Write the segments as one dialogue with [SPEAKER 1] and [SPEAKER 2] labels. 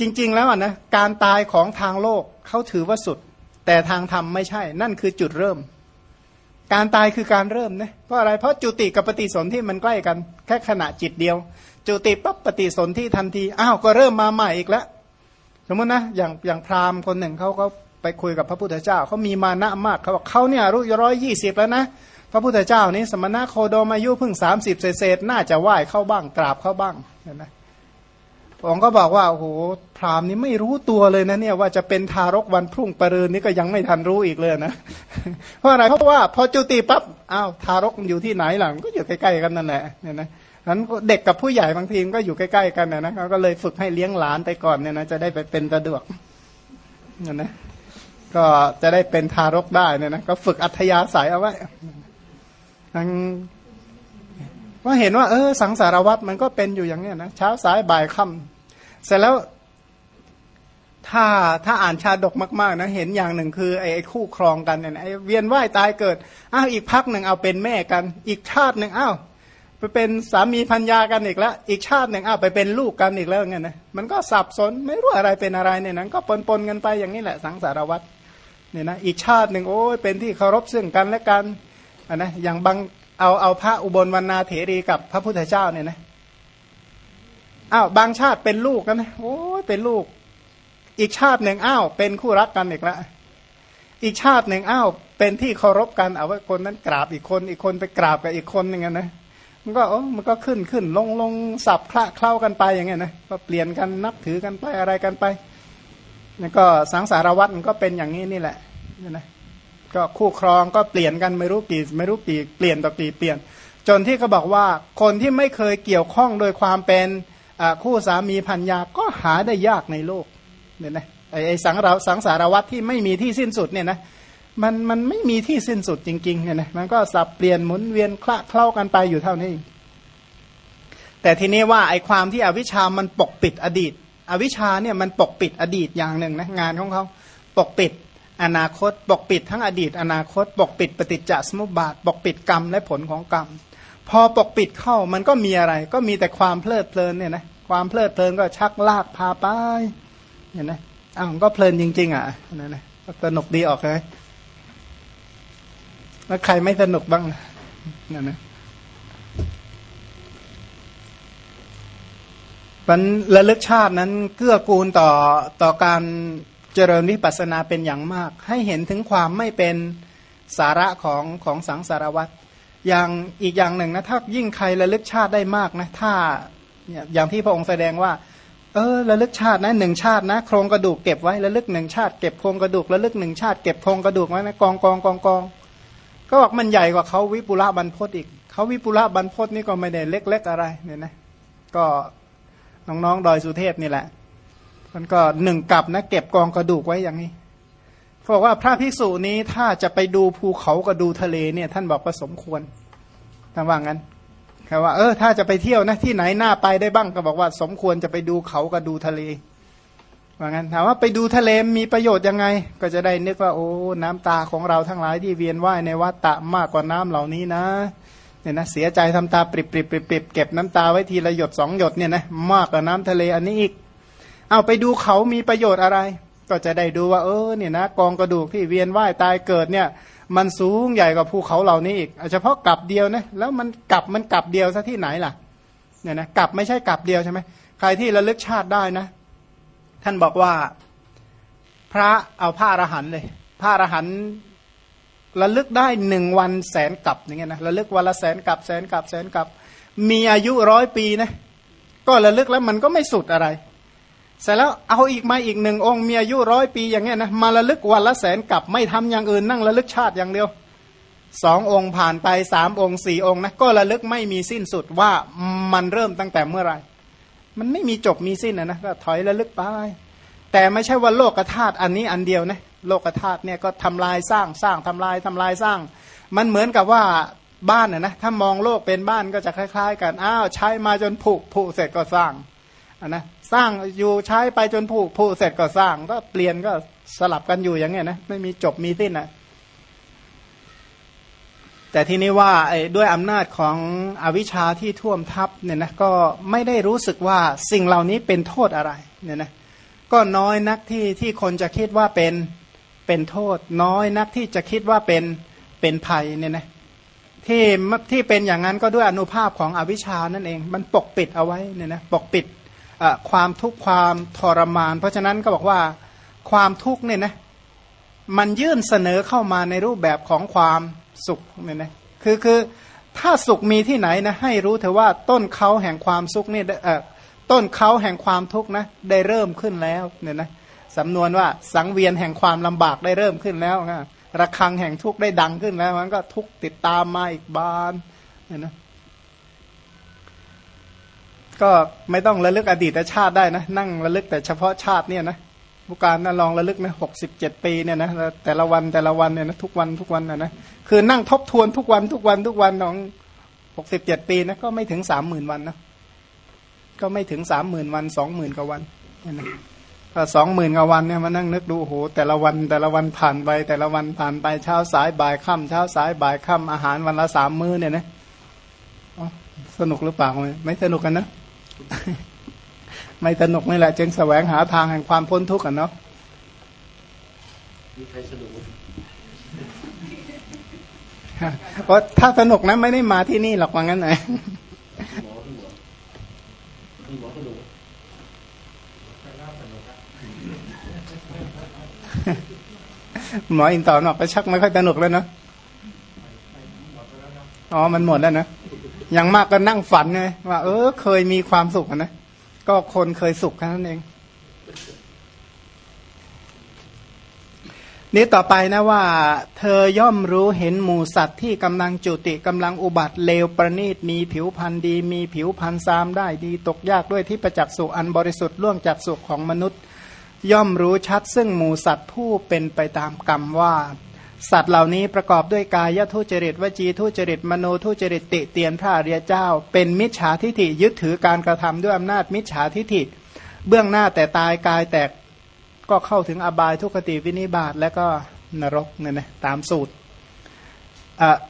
[SPEAKER 1] จริง ๆ แล้วอะนะการตายของทางโลกเขาถือว่าสุด แต่ทางธรรมไม่ใช่ นั่นคือจุดเริ่ม การตายคือการเริ่มนะเพราะอะไรเพราะจุติกับปฏิสนธิมันใกล้กัน แค่ขณะจิตเดียว จุติปั๊บปฏิสนธิทันทีอ้าวก็เริ่มมาใหม่อีกแล้วสมมตินะอย่างอย่างพราหมณ์คนหนึ่งเขาก็ไปคุยกับพระพุทธเจ้าเขามีมานะมากเขาบอกเขาเนี่ยรู้ร้อยยี่สิบแล้วนะพระพุทธเจ้านี้สมณะโคโดมอายุเพิ่งสามสิบเศษน่าจะไหว้เข้าบ้างกราบเข้าบ้างเห็นไหม องค์ก็บอกว่าโอ้โหพราหมณ์นี้ไม่รู้ตัวเลยนะเนี่ยว่าจะเป็นทารกวันพรุ่งปรืนนี้ก็ยังไม่ทันรู้อีกเลยนะเพราะอะไรเพราะว่าพอจุติปั๊บอ้าวทารกอยู่ที่ไหนหลังก็อยู่ใกล้ๆกันนั่นแหละเนี่ยนะนั้นเด็กกับผู้ใหญ่บางทีก็อยู่ใกล้ๆกันนะนะเขาก็เลยฝึกให้เลี้ยงหลานไปก่อนเนี่ยนะจะได้ไปเป็นสะดวกเนี่ยนะก็จะได้เป็นทารกได้เนี่ยนะก็ฝึกอัธยาศัยเอาไว้ทั้ง ว่าเห็นว่าเออสังสารวัตรมันก็เป็นอยู่อย่างเนี้ยนะเช้าสายบ่ายค่ำเสร็จแล้ว ถ้าถ้าอ่านชาดกมาก ๆ นะเห็นอย่างหนึ่งคือไอ้คู่ครองกันเนี่ยไอ้เวียนว่ายตายเกิดอ้าวอีกพักหนึ่งเอาเป็นแม่กัน อีกชาติหนึ่งอ้าวไปเป็นสามีพัญญากันอีกแล้ว อีกชาติหนึ่งอ้าวไปเป็นลูกกันอีกแล้วเงี้ยนะมันก็สับสนไม่รู้อะไรเป็นอะไรเนี่ยนั้นก็ปนปนกันไปอย่างนี้แหละสังสารวัตรเนี่ยนะอีกชาติหนึ่งโอ้ยเป็นที่เคารพซึ่งกันและกันอันนะอย่างบาง เอาเอาพระอุบลวรรณาเถรีกับพระพุทธเจ้าเนี่ยนะอ้าวบางชาติเป็นลูกกันนะโอ้เป็นลูก อีกชาติหนึ่งอ้าวเป็นคู่รักกันอีกละอีกชาติหนึ่งอ้าวเป็นที่เคารพกันเอาว่าคนนั้นกราบอีกคนอีกคนไปกราบกับอีกคนหนึ่งนะมันก็โอ้มันก็ขึ้นขึ้นลงลงสับคละเคล้ากันไปอย่างเงี้ยนะก็เปลี่ยนกันนับถือกันไปอะไรกันไปแล้วก็สังสารวัตรมันก็เป็นอย่างนี้นี่แหละนะ ก็คู่ครองก็เปลี่ยนกันไม่รู้กี่ไม่รู้กี่เปลี่ยนต่อกี่เปลี่ยน จนที่เขาบอกว่าคนที่ไม่เคยเกี่ยวข้องโดยความเป็นคู่สามีพันยาก็หาได้ยากในโลกเนี่ยนะไอ้สังเราสังสารวัตที่ไม่มีที่สิ้นสุดเนี่ยนะมันมันไม่มีที่สิ้นสุดจริงๆเนี่ยนะมันก็สับเปลี่ยนหมุนเวียนคละเคล้ากันไปอยู่เท่านี้ แต่ทีนี้ว่าไอ้ความที่อวิชามันปกปิดอดีต อวิชาเนี่ยมันปกปิดอดีตอย่างหนึ่งนะงานของเขาปกปิด อนาคตปกปิดทั้งอดีต อนาคตปกปิดปฏิจจสมุปบาทปกปิดกรรมและผลของกรรม พอปกปิดเข้ามันก็มีอะไร ก็มีแต่ความเพลิดเพลินเนี่ยนะความเพลิดเพลินก็ชักลากพาไปเห็นไหมอ้าวก็เพลินจริง ๆ อะนั่นนะสนุกดีออกเลยแล้วใครไม่สนุกบ้างนั่นนะมันระลึกชาตินั้นเกื้อกูลต่อต่อการ เจริญวิปัสสนาเป็นอย่างมาก ให้เห็นถึงความไม่เป็นสาระของของสังสารวัตรอย่างอีกอย่างหนึ่งนะถ้ายิ่งใครระลึกชาติได้มากนะถ้าอย่างที่พระองค์แสดงว่า เออระลึกชาตินะหนึ่งชาตินะโครงกระดูกเก็บไว้ระลึกหนึ่งชาติเก็บโครงกระดูกระลึกหนึ่งชาติเก็บโครงกระดูกไว้นะกองกองกองกองก็บอกมันใหญ่กว่าเขาวิปุระบรรพตอีกเขาวิปุระบรรพตนี่ก็ไม่ได้เล็ก ๆอะไรเนี่ยนะก็น้องๆดอยสุเทพนี่แหละ มันก็หนึ่งกับนะเก็บกองกระดูกไว้อย่างนี้เขาบอกว่าพระภิกษุนี้ถ้าจะไปดูภูเขากับดูทะเลเนี่ย ท่านบอกว่าสมควรท่านว่างั้นแค่ว่าเออถ้าจะไปเที่ยวนะที่ไหนน่าไปได้บ้างก็บอกว่า สมควรจะไปดูเขากับดูทะเลว่างั้นถามว่าไปดูทะเลมีประโยชน์ยังไง ก็จะได้นึกว่า โอ้น้ำตาของเราทั้งหลายที่เวียนว่ายในวัฏฏะมากกว่าน้ำเหล่านี้นะเนี่ยนะเสียใจทำตาปริบปริบปริบปริบเก็บน้ำตาไว้ทีละหยดสองหยดเนี่ยนะมากกว่าน้ำทะเลอันนี้อีก เอาไปดูเขามีประโยชน์อะไร ก็จะได้ดูว่า เออเนี่ยนะกองกระดูกที่เวียนว่ายตายเกิดเนี่ย มันสูงใหญ่กว่าภูเขาเหล่านี้อีกเฉพาะกลับเดียวนะแล้วมันกลับมันกลับเดียวซะที่ไหนล่ะเนี่ยนะกลับไม่ใช่กลับเดียวใช่ไหมใครที่ระลึกชาติได้นะ ท่านบอกว่าพระเอาผ้าอรหันเลยผ้าอรหันระลึกได้หนึ่งวันแสนกลับอย่างเงี้ยนะระลึกวันละแสนกลับแสนกลับแสนกลับ มีอายุร้อยปีนะก็ระลึกแล้วมันก็ไม่สุดอะไร เสร็จแล้วเอาอีกมาอีกหนึ่งองค์มีอายุร้อยปีอย่างเงี้ยนะมาระลึกวันละแสนกลับไม่ทำอย่างอื่นนั่งระลึกชาติอย่างเดียวสององค์ผ่านไปสามองค์สี่องค์นะก็ระลึกไม่มีสิ้นสุดว่ามันเริ่มตั้งแต่เมื่อไหร่ มันไม่มีจบมีสิ้นนะนะก็ถอยระลึกไป แต่ไม่ใช่ว่าโลกธาตุอันนี้อันเดียวนะโลกธาตุเนี่ยก็ทำลายสร้างสร้างทำลายทำลายสร้าง มันเหมือนกับว่าบ้านนะนะถ้ามองโลกเป็นบ้านก็จะคล้าย ๆ กันอ้าวใช้มาจนผุผุเสร็จก็สร้าง นะสร้างอยู่ใช้ไปจนผูผูเสร็จก็สร้าง ก็เปลี่ยนก็สลับกันอยู่อย่างเงี้ยนะไม่มีจบมีสิ้นนะแต่ทีนี้ว่าด้วยอำนาจของอวิชชาที่ท่วมทับเนี่ยนะก็ไม่ได้รู้สึกว่าสิ่งเหล่านี้เป็นโทษอะไรเนี่ยนะก็น้อยนักที่ที่คนจะคิดว่าเป็นเป็นโทษ น้อยนักที่จะคิดว่าเป็นเป็นภัยเนี่ยนะที่ที่เป็นอย่างนั้นก็ด้วยอนุภาพของอวิชานั่นเอง มันปกปิดเอาไว้เนี่ยนะปกปิด ความทุกข์ความทรมาน เพราะฉะนั้นก็บอกว่าความทุกข์เนี่ยนะมันยื่นเสนอเข้ามาในรูปแบบของความสุขเนี่ยนะคือคือถ้าสุขมีที่ไหนนะให้รู้เถอะว่าต้นเขาแห่งความสุขเนี่เออต้นเขาแห่งความทุกข์นะได้เริ่มขึ้นแล้วเนี่ยนะสำนวนว่าสังเวียนแห่งความลำบากได้เริ่มขึ้นแล้วนะระฆังแห่งทุกข์ได้ดังขึ้นแล้วมันก็ทุกข์ติดตามมาอีกบานเนี่ยนะ ก็ไม่ต้องระลึกอดีตชาติได้นะ นั่งระลึกแต่เฉพาะชาติเนี่ยนะผู้การนะลองระลึกนะหกสิบเจ็ดปีเนี่ยนะแต่ละวันแต่ละวันเนี่ยนะทุกวันทุกวันนะนะคือนั่งทบทวนทุกวันทุกวันทุกวันของหกสิบเจ็ดปีนะก็ไม่ถึงสามหมื่นวันนะก็ไม่ถึงสามหมื่นวันสองหมื่นกว่าวันนะสองหมื่นกว่าวันเนี่ยมานั่งนึกดูโอ้โหแต่ละวันแต่ละวันผ่านไป แต่ละวันผ่านไปเช้าสายบ่ายค่ำเช้าสายบ่ายค่ำอาหารวันละสามมื้อเนี่ยนะสนุกหรือเปล่าไม่สนุกกันนะ ไม่สนุกนี่แหละ จึงแสวงหาทางแห่งความพ้นทุกข์กันเนาะมีใครสนุกเพราะถ้าสนุกนะไม่ได้มาที่นี่หรอกว่างั้นไหนหมออินตอนออกไปชักไม่ค่อยสนุกแล้วนะอ๋อ มันหมดแล้วนะ อย่างมากก็นั่งฝันไงว่า เออ เคยมีความสุขนะก็คนเคยสุขแค่นั้นเอง นี้ต่อไปนะว่า เธอย่อมรู้เห็นหมูสัตว์ที่กำลังจุติกำลังอุบัติเลวประณีตมีผิวพันธ์ดี มีผิวพันธ์ซามได้ดีตกยากด้วยที่ประจักษ์สุอันบริสุทธิ์ล่วงจากสุขของมนุษย์ ย่อมรู้ชัดซึ่งหมูสัตว์ผู้เป็นไปตามกรรมว่า สัตว์เหล่านี้ประกอบด้วยกายทุจริตวจีทุจริตมโนทุจริตติเตียนพระเรียเจ้า เป็นมิจฉาทิฐิยึดถือการกระทำด้วยอำนาจมิจฉาทิฐิ เบื้องหน้าแต่ตายกายแตกก็เข้าถึงอบายทุกขติวินิบาตและก็นรกเนี่ยนะตามสูตร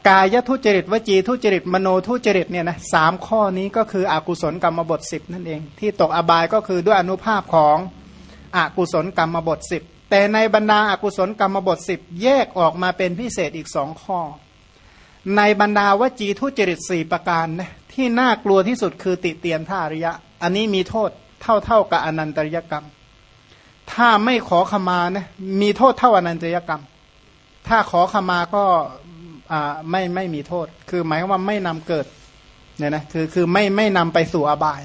[SPEAKER 1] กายทุจริตวจีทุจริตมโนทุจริตเนี่ยนะสามข้อนี้ก็คืออกุศลกรรมบทสิบนั่นเอง ที่ตกอบายก็คือด้วยอนุภาพของอกุศลกรรมบทสิบ แต่ในบรรดาอากุศลกรรมบทสิบแยกออกมาเป็นพิเศษอีกสองข้อ ในบรรดาวจีทุจริตสี่ประการนะที่น่ากลัวที่สุดคือติเตียนท่าริยะ อันนี้มีโทษเท่าเท่ากับอนันตริยกรรม ถ้าไม่ขอขมานะมีโทษเท่าอนันตริยกรรม ถ้าขอขมาก็ไม่ไม่มีโทษ คือหมายว่าไม่นำเกิดเนี่ยนะคือคือไม่ไม่นำไปสู่อบาย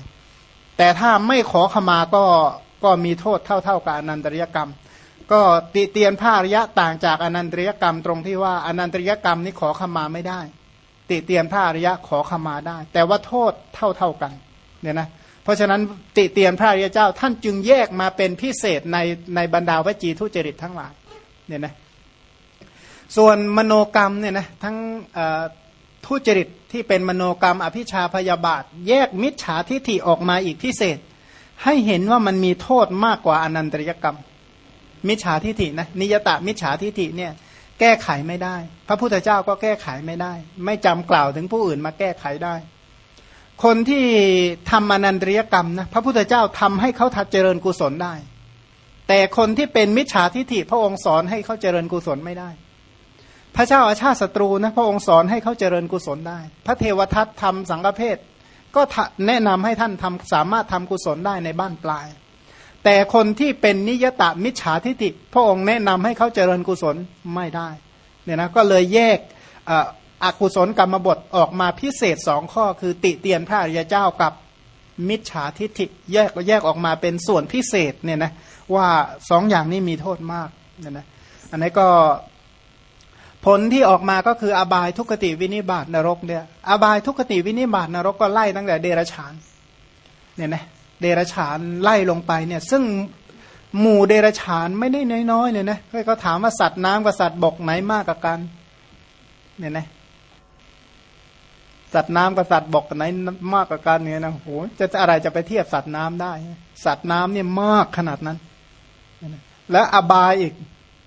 [SPEAKER 1] แต่ถ้าไม่ขอขมาก็ก็มีโทษเท่าเท่ากับอนันตริยกรรม ก็ติเตียนผ้าระยะต่างจากอนันตริยกรรมตรงที่ว่าอนันตริยกรรมนี้ขอขมาไม่ได้ ติเตียนผ้าระยะขอขมาได้ แต่ว่าโทษเท่าเท่ากันเนี่ยนะเพราะฉะนั้นติเตียนพระริยเจ้าท่านจึงแยกมาเป็นพิเศษในในบรรดาวจีทุจริตทั้งหลายเนี่ยนะส่วนมโนกรรมเนี่ยนะทั้งทุจริตที่เป็นมโนกรรม อภิชาพยาบาท แยกมิจฉาทิฏฐิออกมาอีกพิเศษ ให้เห็นว่ามันมีโทษมากกว่าอนันตริยกรรม มิจฉาทิฏฐินะนิยตะมิจฉาทิฏฐิเนี่ยแก้ไขไม่ได้ พระพุทธเจ้าก็แก้ไขไม่ได้ ไม่จำกล่าวถึงผู้อื่นมาแก้ไขได้ คนที่ทำอนันตริยกรรมนะพระพุทธเจ้าทำให้เขาทัดเจริญกุศลได้ แต่คนที่เป็นมิจฉาทิฏฐิพระองค์สอนให้เขาเจริญกุศลไม่ได้ พระเจ้าอาชาติศัตรูนะพระองค์สอนให้เขาเจริญกุศลได้ พระเทวทัตทำสังฆเพศก็แนะนำให้ท่านทำสามารถทำกุศลได้ในบ้านปลาย แต่คนที่เป็นนิยตะมิจฉาทิฏฐิพระองค์แนะนำให้เขาเจริญกุศลไม่ได้เนี่ยนะก็เลยแยกอกุศลกรรมบทออกมาพิเศษสองข้อ คือติเตียนพระอริยเจ้ากับมิจฉาทิฏฐิแยกแยกออกมาเป็นส่วนพิเศษเนี่ยนะว่าสองอย่างนี้มีโทษมากเนี่ยนะอันนี้ก็ผลที่ออกมาก็คืออบายทุกขติวินิบาตนรกเนี่ยอบายทุกขติวินิบาตนรกก็ไล่ตั้งแต่เดรฉานเนี่ยนะ เดรฉานไล่ลงไปเนี่ย ซึ่งหมู่เดรฉานไม่ได้น้อยๆเลยนะก็ถามว่าสัตว์น้ำกับสัตว์บกไหนมากกว่ากัน เนี่ยนะสัตว์น้ำกับสัตว์บกไหนมากกว่ากันเนี่ยนะโหจะอะไรจะไปเทียบสัตว์น้ำได้ สัตว์น้ำเนี่ยมากขนาดนั้น และอบายอีก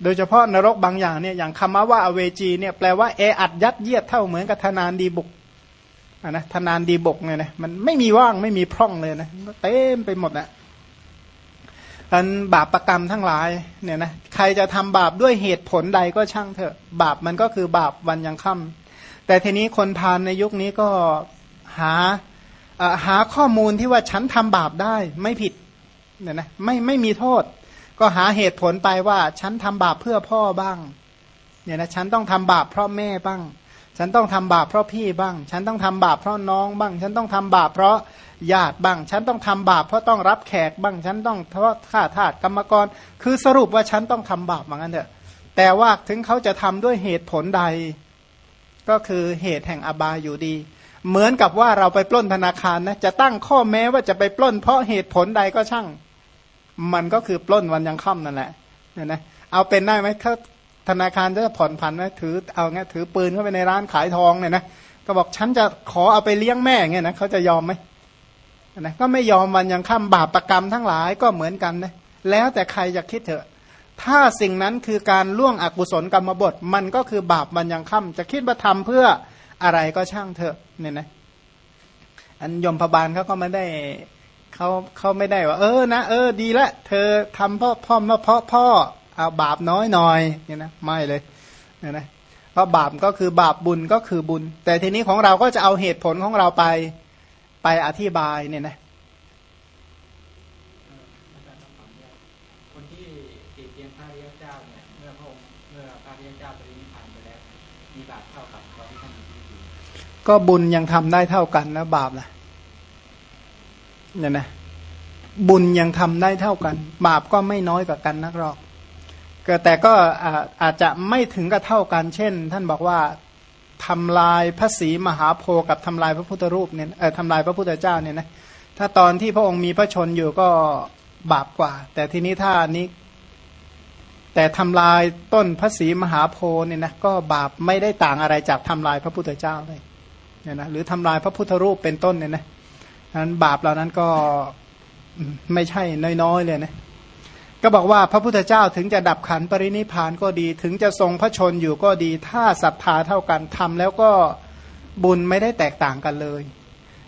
[SPEAKER 1] โดยเฉพาะนรกบางอย่างเนี่ยอย่างคำว่าอเวจีเนี่ยแปลว่าเออัดยัดเยียดเท่าเหมือนกับธนานดีบุก นะทนานดีบกเนี่ยนะมันไม่มีว่างไม่มีพร่องเลยนะเต็มไปหมดนะอันบาปประกรรมทั้งหลายเนี่ยนะใครจะทำบาปด้วยเหตุผลใดก็ช่างเถอะ บาปมันก็คือบาปวันยังค่ำแต่ทีนี้คนพาลในยุคนี้ก็หาหาข้อมูลที่ว่าฉันทำบาปได้ไม่ผิดเนี่ยนะไม่ไม่มีโทษ ก็หาเหตุผลไปว่าฉันทำบาปเพื่อพ่อบ้างเนี่ยนะฉันต้องทำบาปเพราะแม่บ้าง ฉันต้องทำบาปเพราะพี่บ้าง ฉันต้องทำบาปเพราะน้องบ้าง ฉันต้องทำบาปเพราะญาติบ้าง ฉันต้องทำบาปเพราะต้องรับแขกบ้าง ฉันต้องเพราะฆ่าทาสกรรมกร คือสรุปว่าฉันต้องทำบาปเหมือนกันเถอะ แต่ว่าถึงเขาจะทำด้วยเหตุผลใด ก็คือเหตุแห่งอบายอยู่ดี เหมือนกับว่าเราไปปล้นธนาคารนะ จะตั้งข้อแม้ว่าจะไปปล้น เพราะเหตุผลใดก็ช่าง มันก็คือปล้นวันยังค่ำนั่นแหละเนี่ยนะ เอาเป็นได้ไหมถ้า ธนาคารจะผ่อนผันไหมถือเอาเงี้ยถือปืนเข้าไปในร้านขายทองเนี่ยนะก็บอกฉันจะขอเอาไปเลี้ยงแม่เงี้ยนะเขาจะยอมไหมนะก็ไม่ยอมวันยังค่ำบาปประกรรมทั้งหลายก็เหมือนกันนะแล้วแต่ใครจะคิดเถอะ ถ้าสิ่งนั้นคือการล่วงอกุศลกรรมบท มันก็คือบาปวันยังค่ำจะคิดว่าทำเพื่ออะไรก็ช่างเถอะเนี่ยนะอันยมพบาลเขาก็ไม่ได้เขาเขาไม่ได้ว่า เออนะเออดีละ เธอทำพ่อพ่อมาเพาะพ่อ เอาบาปน้อยหน่อยเนี่ยนะไม่เลยเนี่ยนะเพราะบาปก็คือบาปบุญก็คือบุญ แต่ทีนี้ของเราก็จะเอาเหตุผลของเราไปไปอธิบายเนี่ยนะ
[SPEAKER 2] คนที่ติดเตียนพระริยเจ้าเนี่ยเมื่อพระองค์เมื่อพระริยเจ้าปรินิพพานไปแล้วมีบาปเท่ากับตอนที่ท่านอยู่
[SPEAKER 1] ก็บุญยังทำได้เท่ากันนะบาปล่ะเนี่ยนะบุญยังทำได้เท่ากัน บาปก็ไม่น้อยกว่ากันนักหรอก แต่ก็อาจจะไม่ถึงกับเท่ากัน เช่น ท่านบอกว่าทำลายพระศรีมหาโพกับทำลายพระพุทธรูปเนี่ยเออทำลายพระพุทธเจ้าเนี่ยนะถ้าตอนที่พระองค์มีพระชนอยู่ก็บาปกว่า แต่ทีนี้ถ้านี้ แต่ทำลายต้นพระศรีมหาโพเนี่ยนะก็บาปไม่ได้ต่างอะไรจากทำลายพระพุทธเจ้าเลยเนี่ยนะหรือทำลายพระพุทธรูปเป็นต้นเนี่ยนะนั้นบาปเหล่านั้นก็ไม่ใช่น้อยๆเลยนะ ก็บอกว่าพระพุทธเจ้าถึงจะดับขันปรินิพานก็ดี ถึงจะทรงพระชนอยู่ก็ดี ถ้าศรัทธาเท่ากันทำแล้วก็บุญไม่ได้แตกต่างกันเลย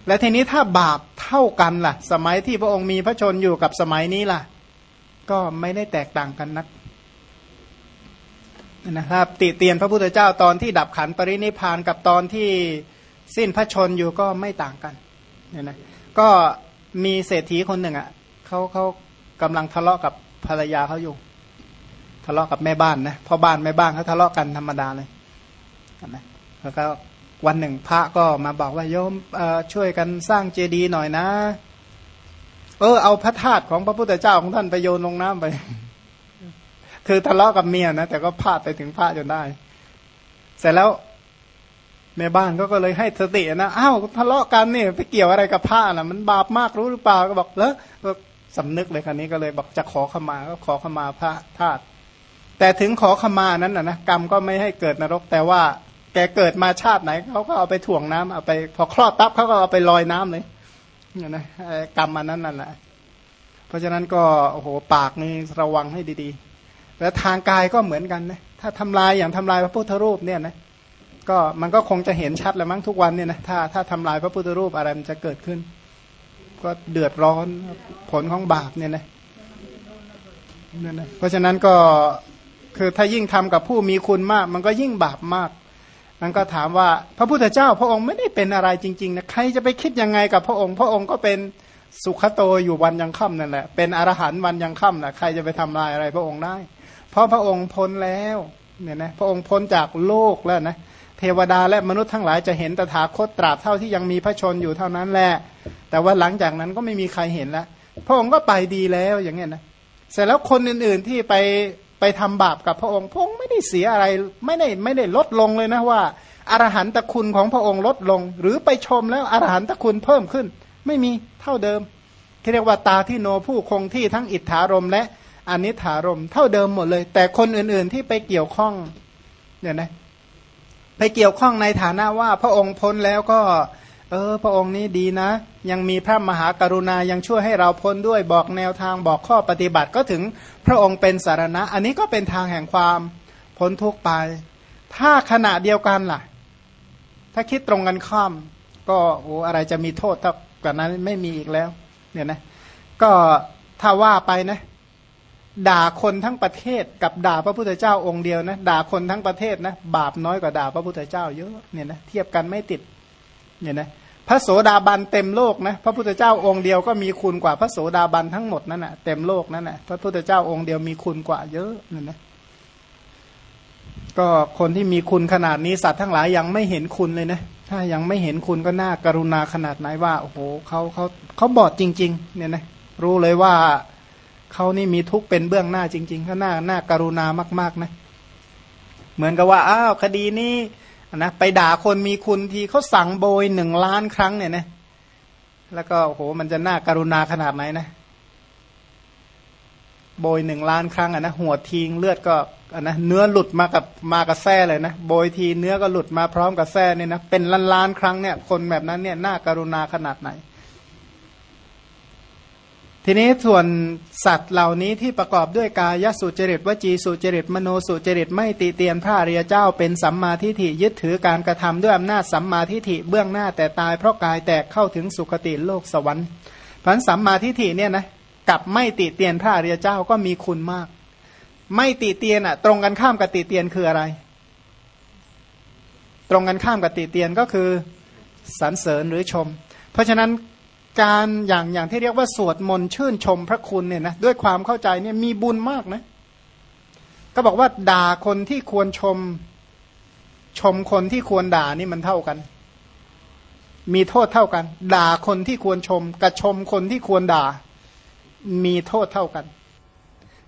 [SPEAKER 1] และทีนี้ถ้าบาปเท่ากันล่ะ สมัยที่พระองค์มีพระชนอยู่กับสมัยนี้ล่ะ ก็ไม่ได้แตกต่างกันนักนะครับติเตียนพระพุทธเจ้าตอนที่ดับขันปรินิพานกับตอนที่สิ้นพระชนอยู่ก็ไม่ต่างกันเนี่ยนะก็มีเศรษฐีคนหนึ่งอะ่ะเขาเขากำลังทะเลาะกับ ภรรยาเขาอยู่ ทะเลาะกับแม่บ้านนะพ่อบ้านแม่บ้านเขาทะเลาะกันธรรมดาเลยนะแล้วก็วันหนึ่งพระก็มาบอกว่าโยมช่วยกันสร้างเจดีย์หน่อยนะ เออเอาพระธาตุของพระพุทธเจ้าของท่านไปโยนลงน้ำไป คือทะเลาะกับเมียนะแต่ก็พลาดไปถึงพระจนได้ เสร็จแล้วแม่บ้านก็ก็เลยให้สตินะอ้าวทะเลาะกันนี่ไปเกี่ยวอะไรกับพระนะมันบาปมากรู้หรือเปล่าก็บอกแล้ว สำนึกเลยครั้นี้ก็เลยบอกจะขอขมาก็ขอขมาพระธาตุแต่ถึงขอขมานั้นนะนะกรรมก็ไม่ให้เกิดนรก แต่ว่าแกเกิดมาชาติไหนเขาก็เอาไปถ่วงน้ำเอาไป พอคลอดปั๊บเขาก็เอาไปลอยน้ำเลยนี่นะกรรมมันนั้นนั่นแหละเพราะฉะนั้นก็โอ้โหปากนี่ระวังให้ดีๆ แล้วทางกายก็เหมือนกันนะถ้าทำลายอย่างทำลายพระพุทธรูปเนี่ยนะก็มันก็คงจะเห็นชัดแล้วมั้งทุกวันเนี่ยนะถ้าถ้าทำลายพระพุทธรูปอะไรมันจะเกิดขึ้น ก็เดือดร้อนผลของบาปเนี่ยนะนั่นนะเพราะฉะนั้นก็คือถ้ายิ่งทำกับผู้มีคุณมาก มันก็ยิ่งบาปมากมันก็ถามว่าพระพุทธเจ้าพระองค์ไม่ได้เป็นอะไรจริงๆนะใครจะไปคิดยังไงกับพระองค์ พระองค์ก็เป็นสุขโตอยู่วันยังค่ำนั่นแหละเป็นอรหันต์วันยังค่ำนะใครจะไปทำลายอะไรพระองค์ได้ เพราะพระองค์พ้นแล้วเนี่ยนะพระองค์พ้นจากโลกแล้วนะ เทวดาและมนุษย์ทั้งหลายจะเห็นตถาคตตราบเท่าที่ยังมีพระชนอยู่เท่านั้นแหละ แต่ว่าหลังจากนั้นก็ไม่มีใครเห็นแล้วพระองค์ก็ไปดีแล้วอย่างเงี้ยนะเสร็จแล้วคนอื่นๆที่ไปไปทำบาปกับพระองค์พระองค์ไม่ได้เสียอะไรไม่ได้ไม่ได้ลดลงเลยนะว่าอรหันตคุณของพระองค์ลดลง หรือไปชมแล้วอรหันตคุณเพิ่มขึ้น ไม่มีเท่าเดิมที่เรียกว่าตาที่โนผู้คงที่ทั้งอิทธารมและอนิถารมเท่าเดิมหมดเลย แต่คนอื่นๆที่ไปเกี่ยวข้องเนี่ยนะ ไปเกี่ยวข้องในฐานะว่าพระองค์พ้นแล้วก็ เออ พระองค์นี้ดีนะ ยังมีพระมหากรุณายังช่วยให้เราพ้นด้วยบอกแนวทางบอกข้อปฏิบัติก็ถึงพระองค์เป็นสารณะ อันนี้ก็เป็นทางแห่งความพ้นทุกข์ไป ถ้าขณะเดียวกันล่ะ ถ้าคิดตรงกันข้าม ก็โอ้อะไรจะมีโทษเท่ากับนั้นไม่มีอีกแล้ว เนี่ยนะ ก็ถ้าว่าไปนะ ด่าคนทั้งประเทศกับด่าพระพุทธเจ้าองค์เดียวนะด่าคนทั้งประเทศนะบาปน้อยกว่าด่าพระพุทธเจ้าเยอะเนี่ยนะเทียบกันไม่ติดเนี่ยนะพระโสดาบันเต็มโลกนะพระพุทธเจ้าองค์เดียวก็มีคุณกว่าพระโสดาบันทั้งหมดนั่นแหะเต็มโลกนั่นแหะพระพุทธเจ้าองค์เดียวมีคุณกว่าเยอะเนี่ยนะก็คนที่มีคุณขนาดนี้สัตว์ทั้งหลายยังไม่เห็นคุณเลยนะถ้ายังไม่เห็นคุณก็น่ากรุณาขนาดไหนว่าโอ้โหเขาเขาเขาบอดจริง ๆ เนี่ยนะรู้เลยว่า เขานี่มีทุกเป็นเบื้องหน้าจริงๆก็น่าหน่าการุณามากๆนะ เหมือนกับว่าอ้าวคดีนี้นะไปด่าคนมีคุณทีเขาสั่งโบยหนึ่งล้านครั้งเนี่ยนะแล้วก็โอ้โหมันจะน่าการุณาขนาดไหนนะ โบยหนึ่งล้านครั้งอะนะหัวทิ้งเลือดก็อะนะเนื้อหลุดมากับมากับแส้เลยนะโบยทีเนื้อก็หลุดมาพร้อมกับแส้เนี่ยนะเป็นล้านล้านครั้งเนี่ย คนแบบนั้นเนี่ยน่าการุณาขนาดไหน ทีนี้ส่วนสัตว์เหล่านี้ที่ประกอบด้วยกายสุจริตวจีสุจริตมโนสุจริตไม่ติเตียนพระอริยเจ้าเป็นสัมมาทิฏฐิยึดถือการกระทำด้วยอำนาจสัมมาทิฏฐิเบื้องหน้าแต่ตายเพราะกายแตกเข้าถึงสุคติโลกสวรรค์พันสัมมาทิฏฐิเนี่ยนะกับไม่ติเตียนพระอริยเจ้าก็มีคุณมาก ไม่ติเตียนอะตรงกันข้ามกับติเตียนคืออะไร ตรงกันข้ามกับติเตียนก็คือสรรเสริญหรือชม เพราะฉะนั้น การอย่างอย่างที่เรียกว่าสวดมนต์ชื่นชมพระคุณเนี่ยนะด้วยความเข้าใจเนี่ยมีบุญมากนะก็บอกว่าด่าคนที่ควรชมชมคนที่ควรด่านี่มันเท่ากัน มีโทษเท่ากัน ด่าคนที่ควรชมกับชมคนที่ควรด่า มีโทษเท่ากัน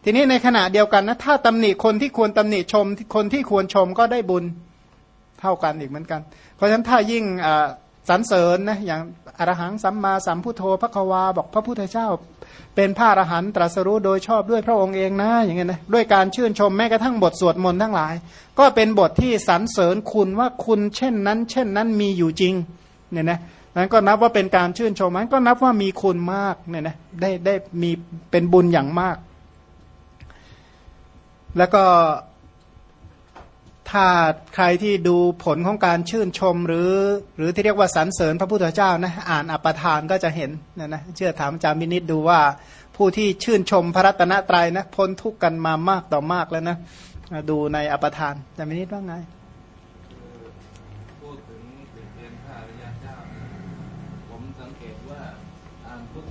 [SPEAKER 1] ทีนี้ในขณะเดียวกันนะถ้าตำหนิคนที่ควรตำหนิชม คนที่ควรชมก็ได้บุญเท่ากันอีกเหมือนกัน เพราะฉะนั้นถ้ายิ่ง สรรเสริญนะอย่างอรหังสัมมาสัมพุทโธพระควาบอกพระพุทธเจ้า เป็นพระอรหันตรัสรู้โดยชอบด้วยพระองค์เองนะอย่างเงี้ยนะด้วยการชื่นชมแม้กระทั่งบทสวดมนต์ทั้งหลาย ก็เป็นบทที่สรรเสริญคุณว่าคุณเช่นนั้น เช่นนั้นมีอยู่จริงเนี่ยนะนั้นก็นับว่าเป็นการชื่นชมมันก็นับว่ามีคุณมากเนี่ยนะได้ได้มีเป็นบุญอย่างมาก แล้วก็ ถ้าใครที่ดูผลของการชื่นชมหรือ หรือที่เรียกว่าสรรเสริญพระพุทธเจ้านะอ่านอัปทานก็จะเห็นนะนะเชื่อถามอาจารย์มินิดดูว่า ผู้ที่ชื่นชมพระรัตนตรัยนะพ้นทุกข์กันมามากต่อมากแล้วนะดูในอัปทานอาจารย์มินิดว่าไง
[SPEAKER 3] พูดถึงเรียนพระอริยเจ้าผมสังเกตว่าอ่านพระ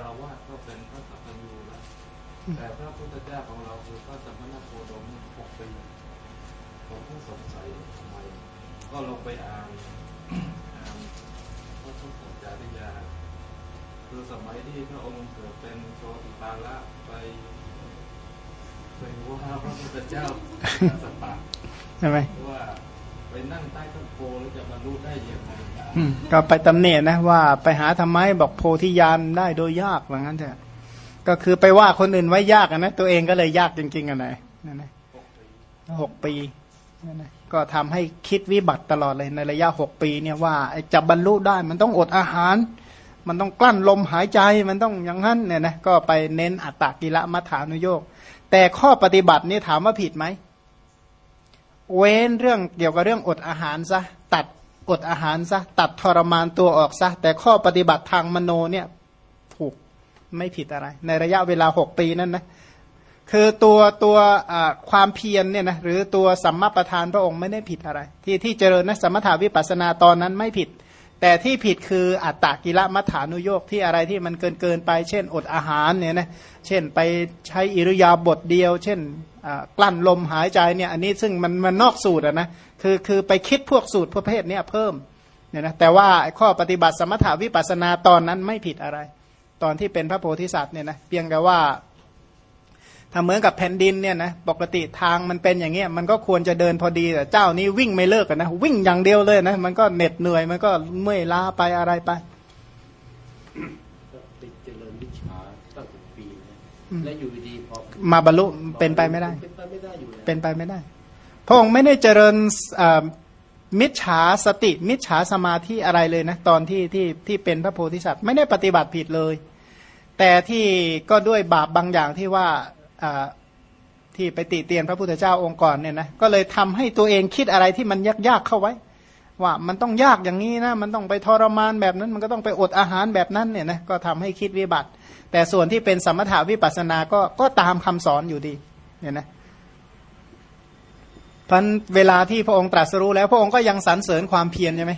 [SPEAKER 3] ารวะก็เป็นพระสัพพัญญูแล้วแต่พระพุทธเจ้าของเราคือพระสัมมาโคดมหกปีผมก็สงสัยทำไมก็ลงไปอ่านอ่านพระพุทธจาริยา คือสมัยที่พระองค์เกิดเป็นโชติปาละไปไปว่าพระพุทธเจ้าสปะ
[SPEAKER 1] ใช่ไหม
[SPEAKER 3] ว่า ไปนั่งใต้ต้นโพแล้วจะบรรลุได้ยังไง
[SPEAKER 1] ก็ไปตำเนียนะว่าไปหาทำไมบอกโพธิญาณได้โดยยากว่างั้นเถอะก็คือไปว่าคนอื่นไว้ยากนะตัวเองก็เลยยากจริงๆอะไหนนั่นนะหกปีนั่นนะก็ทำให้คิดวิบัติตลอดเลยในระยะหกปีเนี่ยว่าจะบรรลุได้มันต้องอดอาหาร มันต้องกลั้นลมหายใจมันต้องอย่างนั้นเนี่ยนะก็ไปเน้นอัตตกิละมัฐานุโยกแต่ข้อปฏิบัตินี่ถามว่าผิดไหม เว้นเรื่องเกี่ยวกับเรื่องอดอาหารซะตัดอดอาหารซะตัดทรมานตัวออกซะแต่ข้อปฏิบัติทางมโนเนี่ยถูกไม่ผิดอะไร ในระยะเวลาหกปีนั้นนะคือตัวตัวความเพียรเนี่ยนะหรือตัวสัมมาประธานพระองค์ไม่ได้ผิดอะไร ที่ที่เจริญนะสมถาวิปัสนาตอนนั้นไม่ผิด แต่ที่ผิดคืออัตตกิละมัฐานุโยกที่อะไรที่มันเกินเกินไป เช่น อดอาหารเนี่ยนะเช่นไปใช้อิริยาบถเดียว เช่นกลั้นลมหายใจเนี่ยอันนี้ซึ่งมันมันนอกสูตรอะนะคือคือไปคิดพวกสูตรประเภทนี้เพิ่มเนี่ยนะแต่ว่าข้อปฏิบัติสมถาวิปัสนาตอนนั้นไม่ผิดอะไร ตอนที่เป็นพระโพธิสัตว์เนี่ยนะเพียงแต่ว่า ถ้าเหมือนกับแผ่นดินเนี่ยนะปกติทางมันเป็นอย่างเงี้ยมันก็ควรจะเดินพอดีแต่เจ้านี้วิ่งไม่เลิกกันนะวิ่งอย่างเดียวเลยนะมันก็เหน็ดเหนื่อยมันก็เมื่อยล้าไปอะไรไป
[SPEAKER 2] ติดเจริญวิชาตั้งปีและอยู่ดีพอ
[SPEAKER 1] มาบรรลุเป็นไปไม่ได้ เป็นไปไม่ได้พระองค์ไม่ได้เจริญมิจฉาสติ มิจฉาสมาธิอะไรเลยนะตอนที่ที่ที่เป็นพระโพธิสัตว์ไม่ได้ปฏิบัติผิดเลย แต่ที่ก็ด้วยบาปบางอย่างที่ว่า ที่ไปติเตียนพระพุทธเจ้าองค์ก่อนเนี่ยนะก็เลยทำให้ตัวเองคิดอะไรที่มันยากๆเข้าไว้ ว่ามันต้องยากอย่างนี้นะมันต้องไปทรมานแบบนั้น มันก็ต้องไปอดอาหารแบบนั้นเนี่ยนะก็ทำให้คิดวิบัติ แต่ส่วนที่เป็นสมถาวิปัสสนาก็ก็ตามคำสอนอยู่ดีเนี่ยนะพันเวลาที่พระองค์ตรัสรู้แล้วพระองค์ก็ยังสรรเสริญความเพียรใช่ไหม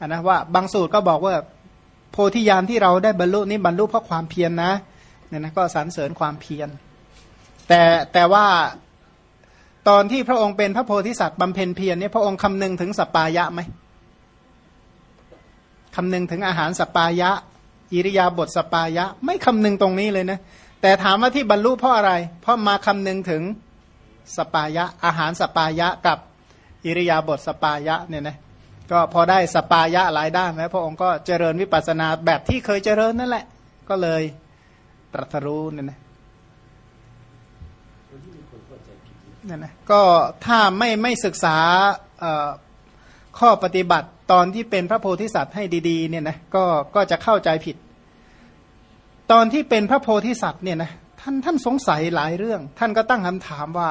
[SPEAKER 1] อันนะว่าบางสูตรก็บอกว่า โพธิญาณที่เราได้บรรลุนี้บรรลุเพราะความเพียรนนะ เนี่ยนะก็สรรเสริญความเพียร แต่แต่ว่าตอนที่พระองค์เป็นพระโพธิสัตว์บำเพ็ญเพียรเนี่ยพระองค์คำนึงถึงสปายะไหมคำนึงถึงอาหารสปายะอิริยาบถสปายะ ไม่คำนึงตรงนี้เลยนะแต่ถามว่าที่บรรลุเพราะอะไร เพราะมาคำนึงถึงสปายะอาหารสปายะกับอิริยาบถสปายะเนี่ยนะก็พอได้สปายะหลายด้านแล้วพระองค์ก็เจริญวิปัสสนาแบบที่เคยเจริญนั่นแหละ ก็เลย ตรัสรู้เนี่ยนะนั่นนะก็ถ้าไม่ไม่ศึกษาข้อปฏิบัติตอนที่เป็นพระโพธิสัตว์ให้ดีๆเนี่ยนะก็ก็จะเข้าใจผิด ตอนที่เป็นพระโพธิสัตว์เนี่ยนะท่านท่านสงสัยหลายเรื่อง ท่านก็ตั้งคำถามว่า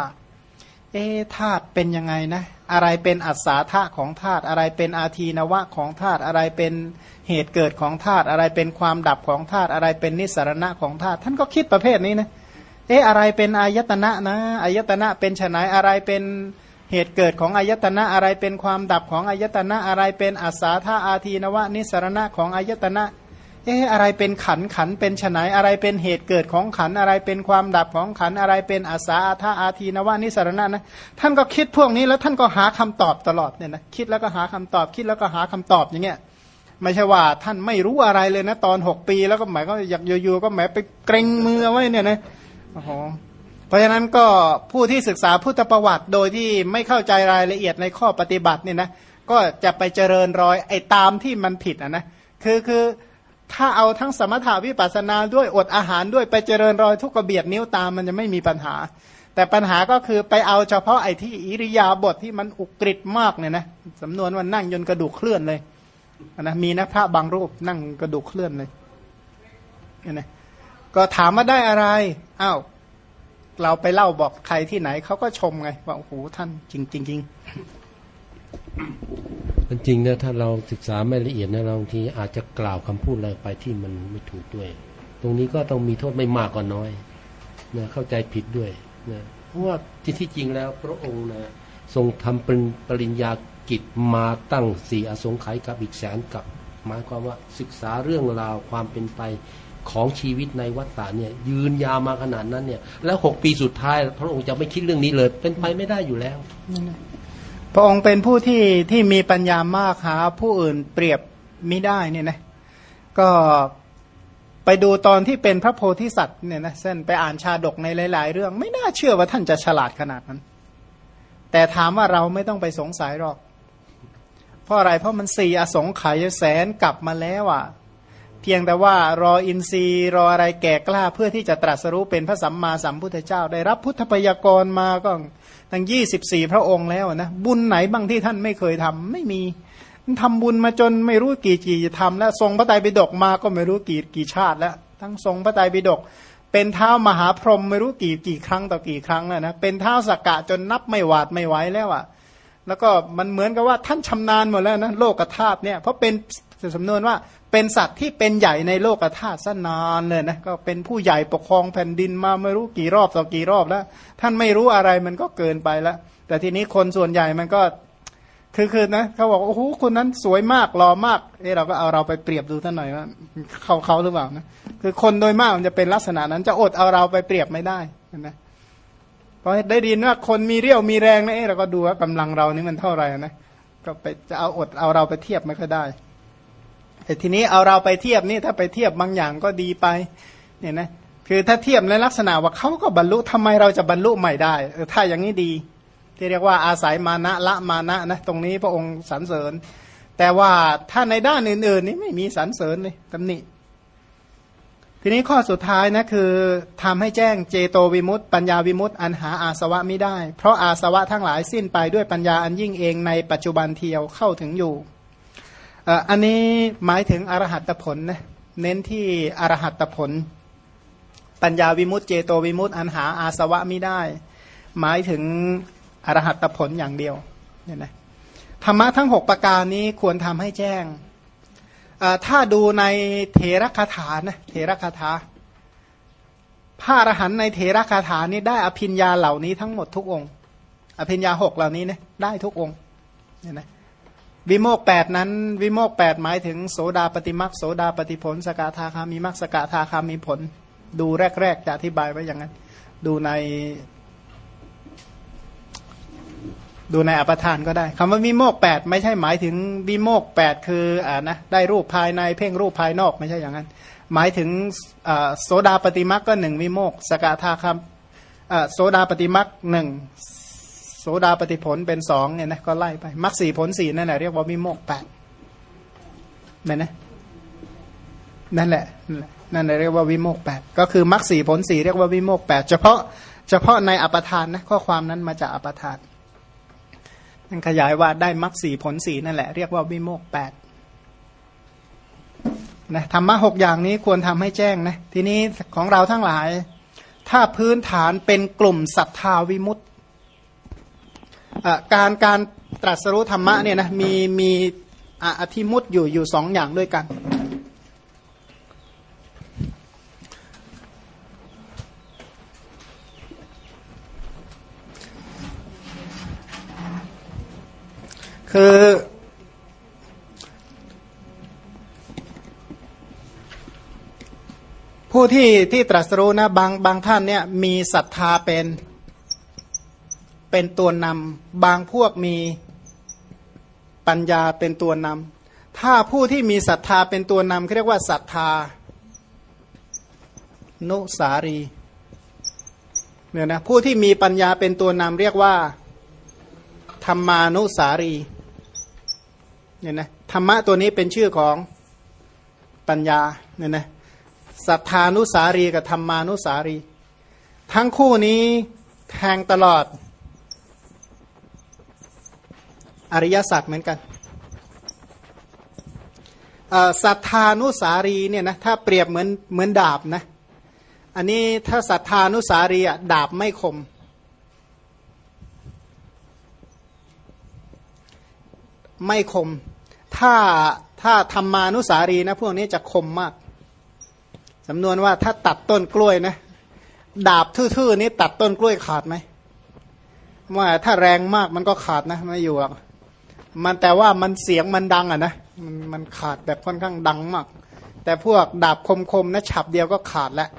[SPEAKER 1] เอธาตุเป็นยังไงนะ อะไรเป็นอัศาธาของธาตุอะไรเป็นอาทีนวะของธาตุอะไรเป็นเหตุเกิดของธาตุอะไรเป็นความดับของธาตุอะไรเป็นนิสรณะของธาตุท่านก็คิดประเภทนี้นะเอ๊อะไรเป็นอายตนะนะอายตนะเป็นฉนัยอะไรเป็นเหตุเกิดของอายตนะอะไรเป็นความดับของอายตนะอะไรเป็นอัศาธาอาทีนวะ นิสรณะของอายตนะ เอ๊ะอะไรเป็นขันขันเป็นฉนัยอะไรเป็นเหตุเกิดของขันอะไรเป็นความดับของขันอะไรเป็นอาสาธาอาทีนวานิสรณะนะท่านก็คิดพวกนี้แล้วท่านก็หาคำตอบตลอดเนี่ยนะคิดแล้วก็หาคำตอบคิดแล้วก็หาคำตอบอย่างเงี้ยไม่ใช่ว่าท่านไม่รู้อะไรเลยนะ ตอนหกปีแล้วก็หมายก็อยากอยู่ๆก็หมายไปเกรงมือไว้เนี่ยนะโอ้โหเพราะฉะนั้นก็ผู้ที่ศึกษาพุทธประวัติโดยที่ไม่เข้าใจรายละเอียดในข้อปฏิบัติเนี่ยนะก็จะไปเจริญรอยไอ้ตามที่มันผิดอะนะคือคือ ถ้าเอาทั้งสมถาวิปัสนาด้วยอดอาหารด้วยไปเจริญรอยทุกกระเบียดนิ้วตามมันจะไม่มีปัญหา แต่ปัญหาก็คือไปเอาเฉพาะไอ้ที่อิริยาบถทที่มันอุกฤษมากเนี่ยนะสำนวนว่านั่งยนกระดูกเคลื่อนเลยนะมีนะพระบางรูปนั่งกระดูกเคลื่อนเลยเนะก็ถามมาได้อะไรอ้าวเราไปเล่าบอกใครที่ไหนเขาก็ชมไงว่าโอ้โหท่านจริงจริง
[SPEAKER 4] มันจริงนะถ้าเราศึกษาไม่ละเอียดนะเราบางทีอาจจะกล่าวคำพูดอะไรไปที่มันไม่ถูกด้วย ตรงนี้ก็ต้องมีโทษไม่มากก็น้อยนะเข้าใจผิดด้วยนะเพราะว่าที่ที่จริงแล้วพระองค์นะทรงทำเป็นปริญญากิจมาตั้งสี่อสงไขยกับอีกแสนกับ หมายความว่าศึกษาเรื่องราวความเป็นไปของชีวิตในวัฏฏะเนี่ยยืนยาวมาขนาดนั้นเนี่ย แล้วหกปีสุดท้าย พระองค์จะไม่คิดเรื่องนี้เลย เป็นไปไม่ได้อยู่แล้ว
[SPEAKER 1] ระองค์เป็นผู้ที่ที่มีปัญญามากหาผู้อื่นเปรียบไม่ได้เนี่ยนะก็ไปดูตอนที่เป็นพระโพธิสัตว์เนี่ยนะเส้นไปอ่านชาดกในหลาย ๆ เรื่อง ไม่น่าเชื่อว่าท่านจะฉลาดขนาดนั้น แต่ถามว่าเราไม่ต้องไปสงสัยหรอก เพราะอะไรเพราะมันสี่อสงไขยแสนกลับมาแล้วอะ เพียงแต่ว่ารออินทรีย์รออะไรแก่กล้าเพื่อที่จะตรัสรู้เป็นพระสัมมาสัมพุทธเจ้า ได้รับพุทธพยากรมาก็ ทั้งยี่สิบสี่พระองค์แล้วนะบุญไหนบ้างที่ท่านไม่เคยทำไม่มีทำบุญมาจนไม่รู้กี่กี่ทำแล้วทรงพระไตรปิฎกมาก็ไม่รู้กี่กี่ชาติแล้ว ทั้งทรงพระไตรปิฎกเป็นเท้ามหาพรหมไม่รู้กี่กี่ครั้งต่อกี่ครั้งแล้วนะเป็นเท้าสักกะจนนับไม่หวาดไม่ไหวแล้วอะ่ะแล้วก็มันเหมือนกับว่าท่านชำนาญหมดแล้วนะโลกธาตุเนี่ยเพราะเป็นสำนวนว่าเป็นสัตว์ที่เป็นใหญ่ในโลกธาตุสนานเลยนะก็เป็นผู้ใหญ่ปกครองแผ่นดินมาไม่รู้กี่รอบต่อกี่รอบแล้ว ท่านไม่รู้อะไรมันก็เกินไปแล้ว แต่ทีนี้คนส่วนใหญ่มันก็คือคือนะเขาบอกโอ้โหคนนั้นสวยมากหล่อมากเออเราก็เอาเราไปเปรียบดูท่านหน่อยว่าเขาเขาหรือเปล่านะคือคนโดยมากมันจะเป็นลักษณะนั้นจะอดเอาเราไปเปรียบไม่ได้นะเพราะได้ดินว่าคนมีเรี่ยวมีแรงนะเออเราก็ดูว่ากำลังเรานี่มันเท่าไหร่นะก็ไปจะเอาอดเอาเราไปเทียบไม่ค่อยได้ แต่ทีนี้เอาเราไปเทียบนี่ถ้าไปเทียบบางอย่างก็ดีไปเนี่ยนะคือถ้าเทียบในลักษณะว่าเขาก็บรรลุทำไมเราจะบรรลุใหม่ได้ถ้าอย่างนี้ดี ที่เรียกว่าอาศัยมานะละมานะนะตรงนี้พระองค์สรรเสริญ แต่ว่าถ้าในด้านอื่นๆนี่ไม่มีสรรเสริญเลยตำหนิทีนี้ข้อสุดท้ายนะคือทำให้แจ้งเจโตวิมุตต์ปัญญาวิมุตต์อันหาอาสวะไม่ได้ เพราะอาสวะทั้งหลายสิ้นไปด้วยปัญญาอันยิ่งเองในปัจจุบันเทียวเข้าถึงอยู่ อันนี้หมายถึงอรหัตผลนะเน้นที่อรหัตผล ปัญญาวิมุตติเจโตวิมุตติอันหาอาสวะไม่ได้ หมายถึงอรหัตผลอย่างเดียวเนี่ยนะธรรมะทั้ง 6 ประการนี้ควรทำให้แจ้ง ถ้าดูในเถรคาถานะเถรคาถาพระอรหันต์ในเถรคาถานี้ได้อภิญญาเหล่านี้ทั้งหมดทุกองค์ อภิญญาหกเหล่านี้นะได้ทุกองค์เนี่ยนะ วิโมกแปดนั้น วิโมกแปดหมายถึงโสดาปฏิมักโสดาปฏิผล สกทาคามีมักสกทาคามีผล ดูแรก ๆ จะอธิบายไว้อย่างนั้น ดูใน ดูในอปทานก็ได้คำว่าวิโมกแปดไม่ใช่หมายถึงวิโมกแปดคืออ่านะได้รูปภายในเพ่งรูปภายนอกไม่ใช่อย่างนั้น หมายถึงโสดาปฏิมักก็หนึ่งวิโมกสกทาคาโสดาปฏิมักหนึ่ง สดาปฏิผลเป็นสองเนี่ยนะก็ไล่ไปมักสี่ผลสี่นั่นแหละเรียกว่าวิโมกแปดเห็นไหมนั่นแหละนั่นแหละเรียกว่าวิโมกแปดก็คือมักสี่ผลสี่เรียกว่าวิโมกแปดเฉพาะเฉพาะในอัปทานนะข้อความนั้นมาจากอัปทานนั่นขยายว่าได้มักสี่ผลสี่นั่นแหละเรียกว่าวิโมกแปดนะธรรมะหกอย่างนี้ควรทำให้แจ้งนะทีนี้ของเราทั้งหลาย ถ้าพื้นฐานเป็นกลุ่มศรัทธาวิมุตต การการตรัสรู้ธรรมะเนี่ยนะมีมีอธิมุตอยู่อยู่สองอย่างด้วยกัน คือผู้ที่ที่ตรัสรู้นะบางบางท่านเนี่ยมีศรัทธาเป็น เป็นตัวนำบางพวกมีปัญญาเป็นตัวนำถ้าผู้ที่มีศรัทธาเป็นตัวนำเขาเรียกว่าศรัทธา นุสารีเนี่ยนะผู้ที่มีปัญญาเป็นตัวนำเรียกว่าธรรมานุสารีเนี่ยนะธรรมะตัวนี้เป็นชื่อของปัญญาเนี่ยนะศรัทธานุสารีกับธรรมานุสารี ทั้งคู่นี้แทงตลอด อริยสัจเหมือนกันศรัทธานุสารีเนี่ยนะถ้าเปรียบเหมือนเหมือนดาบนะอันนี้ถ้าศรัทธานุสารีอะดาบไม่คม ไม่คม ถ้าถ้าธรรมานุสารีนะพวกนี้จะคมมากสำนวนว่าถ้าตัดต้นกล้วยนะดาบทื่อๆนี้ตัดต้นกล้วยขาดไหมว่าถ้าแรงมากมันก็ขาดนะไม่อยู่หรอก มันแต่ว่ามันเสียงมันดังอะนะมันมันขาดแบบค่อนข้างดังมาก แต่พวกดาบคมๆนะฉับเดียวก็ขาดแล้ว